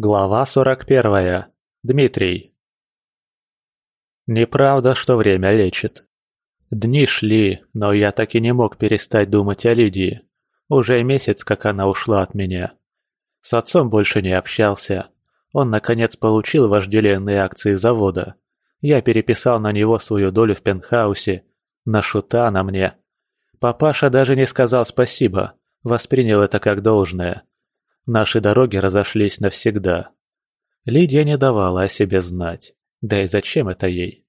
Глава 41. Дмитрий. Неправда, что время лечит. Дни шли, но я так и не мог перестать думать о Лидии. Уже месяц, как она ушла от меня. С отцом больше не общался. Он, наконец, получил вожделенные акции завода. Я переписал на него свою долю в пентхаусе. На шута на мне. Папаша даже не сказал спасибо. Воспринял это как должное. Наши дороги разошлись навсегда. Лидия не давала о себе знать. Да и зачем это ей?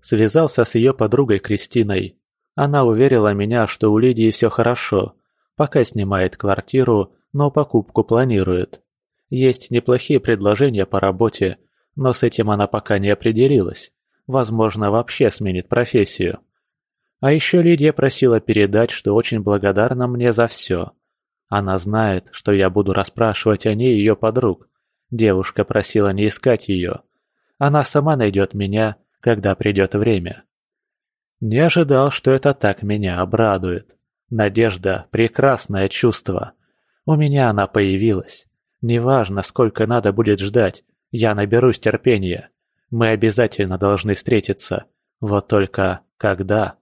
Связался с ее подругой Кристиной. Она уверила меня, что у Лидии все хорошо. Пока снимает квартиру, но покупку планирует. Есть неплохие предложения по работе, но с этим она пока не определилась. Возможно, вообще сменит профессию. А еще Лидия просила передать, что очень благодарна мне за все. Она знает, что я буду расспрашивать о ней ее подруг. Девушка просила не искать ее. Она сама найдет меня, когда придет время. Не ожидал, что это так меня обрадует. Надежда – прекрасное чувство. У меня она появилась. Неважно, сколько надо будет ждать, я наберусь терпения. Мы обязательно должны встретиться. Вот только когда?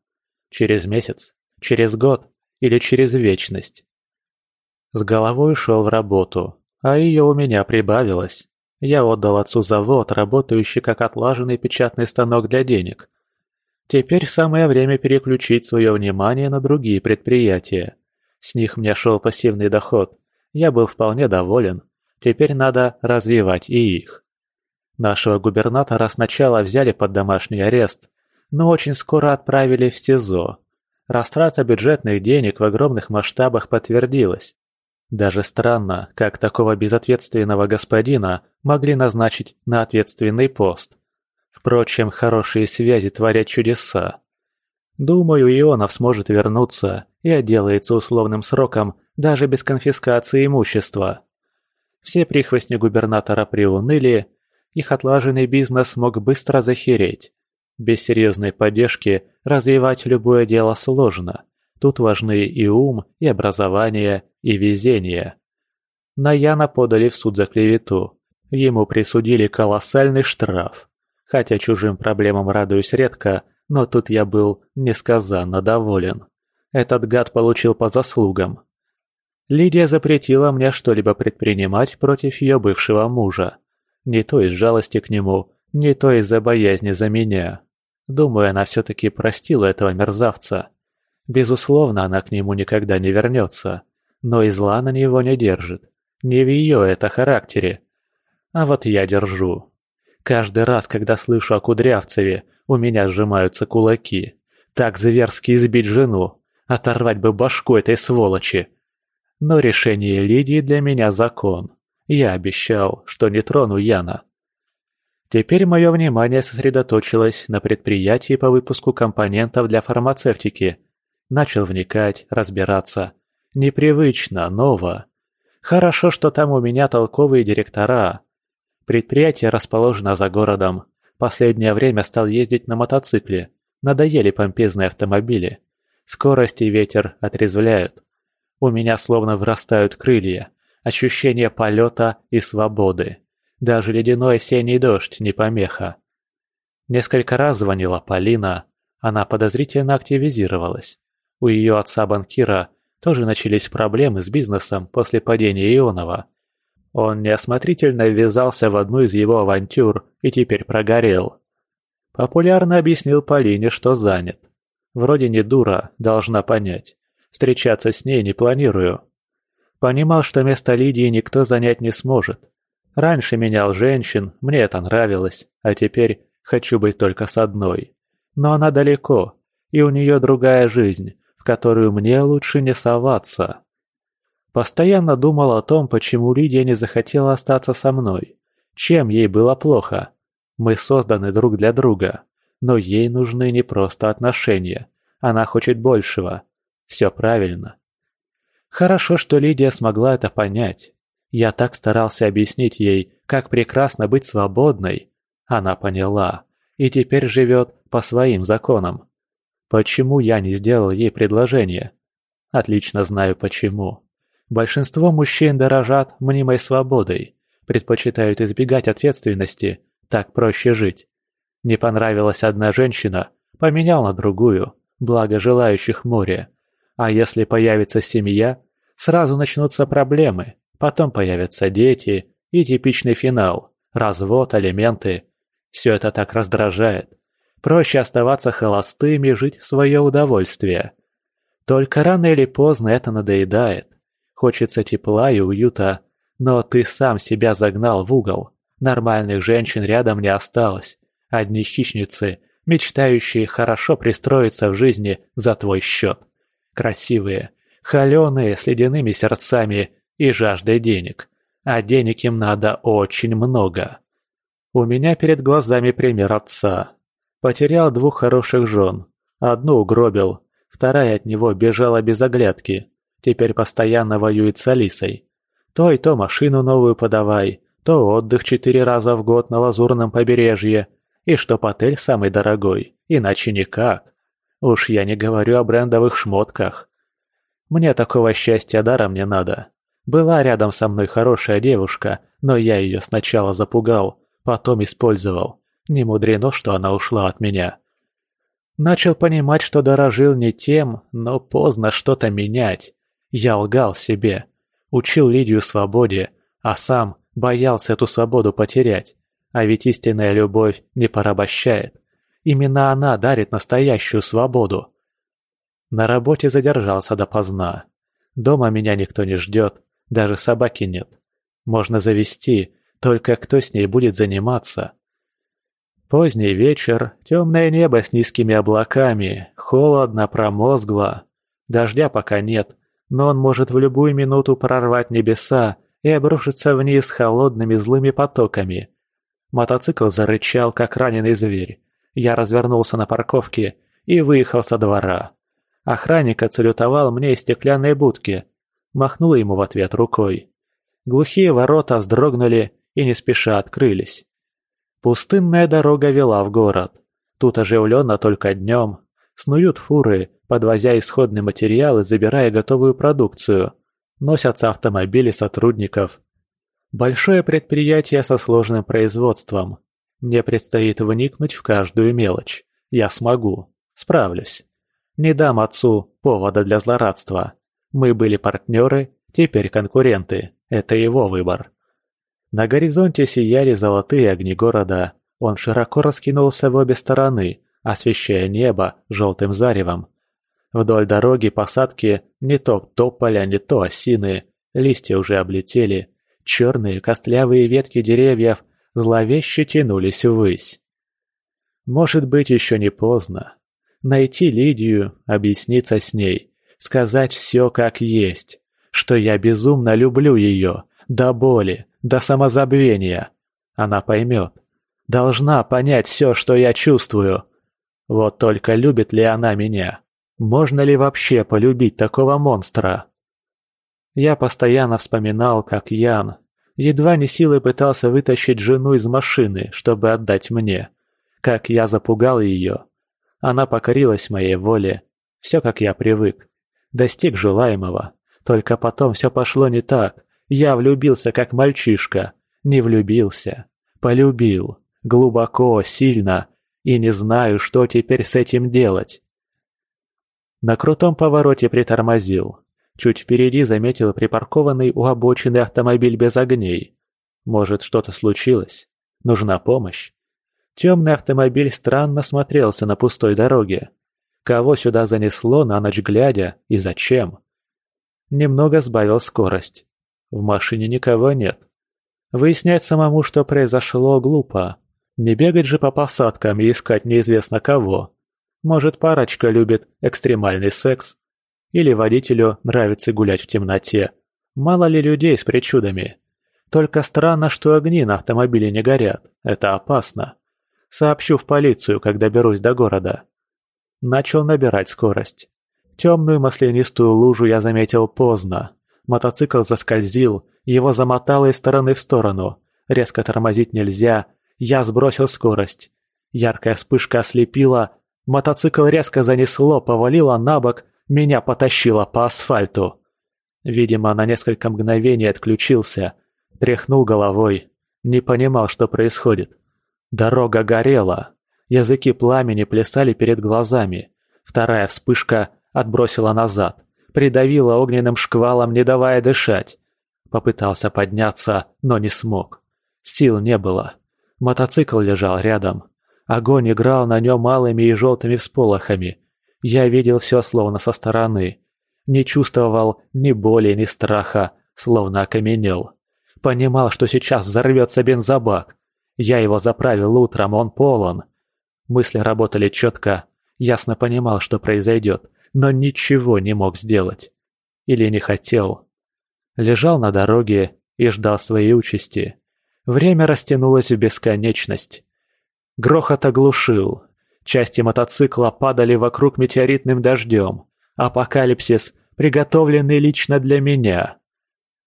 Через месяц? Через год? Или через вечность? С головой шел в работу, а ее у меня прибавилось. Я отдал отцу завод, работающий как отлаженный печатный станок для денег. Теперь самое время переключить свое внимание на другие предприятия. С них мне шел пассивный доход. Я был вполне доволен. Теперь надо развивать и их. Нашего губернатора сначала взяли под домашний арест, но очень скоро отправили в СИЗО. Растрата бюджетных денег в огромных масштабах подтвердилась. Даже странно, как такого безответственного господина могли назначить на ответственный пост. Впрочем, хорошие связи творят чудеса. Думаю, Ионов сможет вернуться и отделается условным сроком даже без конфискации имущества. Все прихвостни губернатора приуныли, их отлаженный бизнес мог быстро захереть. Без серьезной поддержки развивать любое дело сложно – Тут важны и ум, и образование, и везение. На Яна подали в суд за клевету. Ему присудили колоссальный штраф. Хотя чужим проблемам радуюсь редко, но тут я был несказанно доволен. Этот гад получил по заслугам. Лидия запретила мне что-либо предпринимать против ее бывшего мужа. Не то из жалости к нему, не то из-за боязни за меня. Думаю, она все-таки простила этого мерзавца. Безусловно, она к нему никогда не вернется, но и зла на него не держит. Не в ее это характере. А вот я держу. Каждый раз, когда слышу о Кудрявцеве, у меня сжимаются кулаки. Так зверски избить жену, оторвать бы башку этой сволочи. Но решение Лидии для меня закон. Я обещал, что не трону Яна. Теперь мое внимание сосредоточилось на предприятии по выпуску компонентов для фармацевтики, Начал вникать, разбираться. Непривычно, ново. Хорошо, что там у меня толковые директора. Предприятие расположено за городом. Последнее время стал ездить на мотоцикле. Надоели помпезные автомобили. Скорость и ветер отрезвляют. У меня словно вырастают крылья. Ощущение полета и свободы. Даже ледяной осенний дождь не помеха. Несколько раз звонила Полина. Она подозрительно активизировалась. У ее отца-банкира тоже начались проблемы с бизнесом после падения Ионова. Он неосмотрительно ввязался в одну из его авантюр и теперь прогорел. Популярно объяснил Полине, что занят. Вроде не дура, должна понять. Встречаться с ней не планирую. Понимал, что место Лидии никто занять не сможет. Раньше менял женщин, мне это нравилось, а теперь хочу быть только с одной. Но она далеко, и у нее другая жизнь, которую мне лучше не соваться. Постоянно думал о том, почему Лидия не захотела остаться со мной. Чем ей было плохо? Мы созданы друг для друга. Но ей нужны не просто отношения. Она хочет большего. Все правильно. Хорошо, что Лидия смогла это понять. Я так старался объяснить ей, как прекрасно быть свободной. Она поняла. И теперь живет по своим законам. Почему я не сделал ей предложение? Отлично знаю почему. Большинство мужчин дорожат мнимой свободой, предпочитают избегать ответственности, так проще жить. Не понравилась одна женщина, поменял на другую, благо желающих море. А если появится семья, сразу начнутся проблемы, потом появятся дети и типичный финал – развод, алименты. Все это так раздражает. Проще оставаться холостым и жить в свое удовольствие. Только рано или поздно это надоедает. Хочется тепла и уюта, но ты сам себя загнал в угол. Нормальных женщин рядом не осталось. Одни хищницы, мечтающие хорошо пристроиться в жизни за твой счет. Красивые, холеные, с ледяными сердцами и жаждой денег. А денег им надо очень много. У меня перед глазами пример отца. Потерял двух хороших жен. Одну угробил, вторая от него бежала без оглядки. Теперь постоянно воюет с Алисой. То и то машину новую подавай, то отдых четыре раза в год на лазурном побережье, и чтоб отель самый дорогой, иначе никак. Уж я не говорю о брендовых шмотках. Мне такого счастья даром не надо. Была рядом со мной хорошая девушка, но я ее сначала запугал, потом использовал. Не мудрено, что она ушла от меня. Начал понимать, что дорожил не тем, но поздно что-то менять. Я лгал себе, учил Лидию свободе, а сам боялся эту свободу потерять. А ведь истинная любовь не порабощает. Именно она дарит настоящую свободу. На работе задержался допоздна. Дома меня никто не ждет, даже собаки нет. Можно завести, только кто с ней будет заниматься? Поздний вечер, темное небо с низкими облаками, холодно, промозгло. Дождя пока нет, но он может в любую минуту прорвать небеса и обрушиться вниз холодными злыми потоками. Мотоцикл зарычал, как раненый зверь. Я развернулся на парковке и выехал со двора. Охранник отсалютовал мне из стеклянной будки. Махнул ему в ответ рукой. Глухие ворота вздрогнули и не спеша открылись. Пустынная дорога вела в город. Тут оживленно только днем. Снуют фуры, подвозя исходный материал и забирая готовую продукцию. Носятся автомобили сотрудников. Большое предприятие со сложным производством. Мне предстоит вникнуть в каждую мелочь. Я смогу. Справлюсь. Не дам отцу повода для злорадства. Мы были партнеры, теперь конкуренты. Это его выбор. На горизонте сияли золотые огни города. Он широко раскинулся в обе стороны, освещая небо желтым заревом. Вдоль дороги посадки не то тополя, не то осины, листья уже облетели, черные костлявые ветки деревьев зловеще тянулись ввысь. Может быть, еще не поздно. Найти Лидию, объясниться с ней, сказать все как есть, что я безумно люблю ее, до боли, до самозабвения. Она поймет. Должна понять все, что я чувствую. Вот только любит ли она меня? Можно ли вообще полюбить такого монстра? Я постоянно вспоминал, как Ян едва не силой пытался вытащить жену из машины, чтобы отдать мне. Как я запугал ее. Она покорилась моей воле. Все, как я привык. Достиг желаемого. Только потом все пошло не так. Я влюбился, как мальчишка. Не влюбился. Полюбил. Глубоко, сильно. И не знаю, что теперь с этим делать. На крутом повороте притормозил. Чуть впереди заметил припаркованный у обочины автомобиль без огней. Может, что-то случилось? Нужна помощь? Темный автомобиль странно смотрелся на пустой дороге. Кого сюда занесло на ночь глядя и зачем? Немного сбавил скорость. В машине никого нет. Выяснять самому, что произошло, глупо. Не бегать же по посадкам и искать неизвестно кого. Может, парочка любит экстремальный секс? Или водителю нравится гулять в темноте? Мало ли людей с причудами. Только странно, что огни на автомобиле не горят. Это опасно. Сообщу в полицию, когда доберусь до города. Начал набирать скорость. Темную маслянистую лужу я заметил поздно. Мотоцикл заскользил, его замотало из стороны в сторону. Резко тормозить нельзя. Я сбросил скорость. Яркая вспышка ослепила, Мотоцикл резко занесло, повалило на бок, меня потащило по асфальту. Видимо, на несколько мгновений отключился. Тряхнул головой, не понимал, что происходит. Дорога горела, языки пламени плясали перед глазами. Вторая вспышка отбросила назад, придавила огненным шквалом, не давая дышать. Попытался подняться, но не смог. Сил не было. Мотоцикл лежал рядом. Огонь играл на нем малыми и желтыми всполохами. Я видел все словно со стороны. Не чувствовал ни боли, ни страха, словно окаменел. Понимал, что сейчас взорвется бензобак. Я его заправил утром, он полон. Мысли работали четко. Ясно понимал, что произойдет, но ничего не мог сделать. Или не хотел. Лежал на дороге и ждал своей участи. Время растянулось в бесконечность. Грохот оглушил. Части мотоцикла падали вокруг метеоритным дождем. Апокалипсис, приготовленный лично для меня.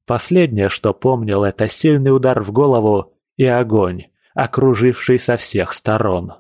Последнее, что помнил, это сильный удар в голову и огонь, окруживший со всех сторон.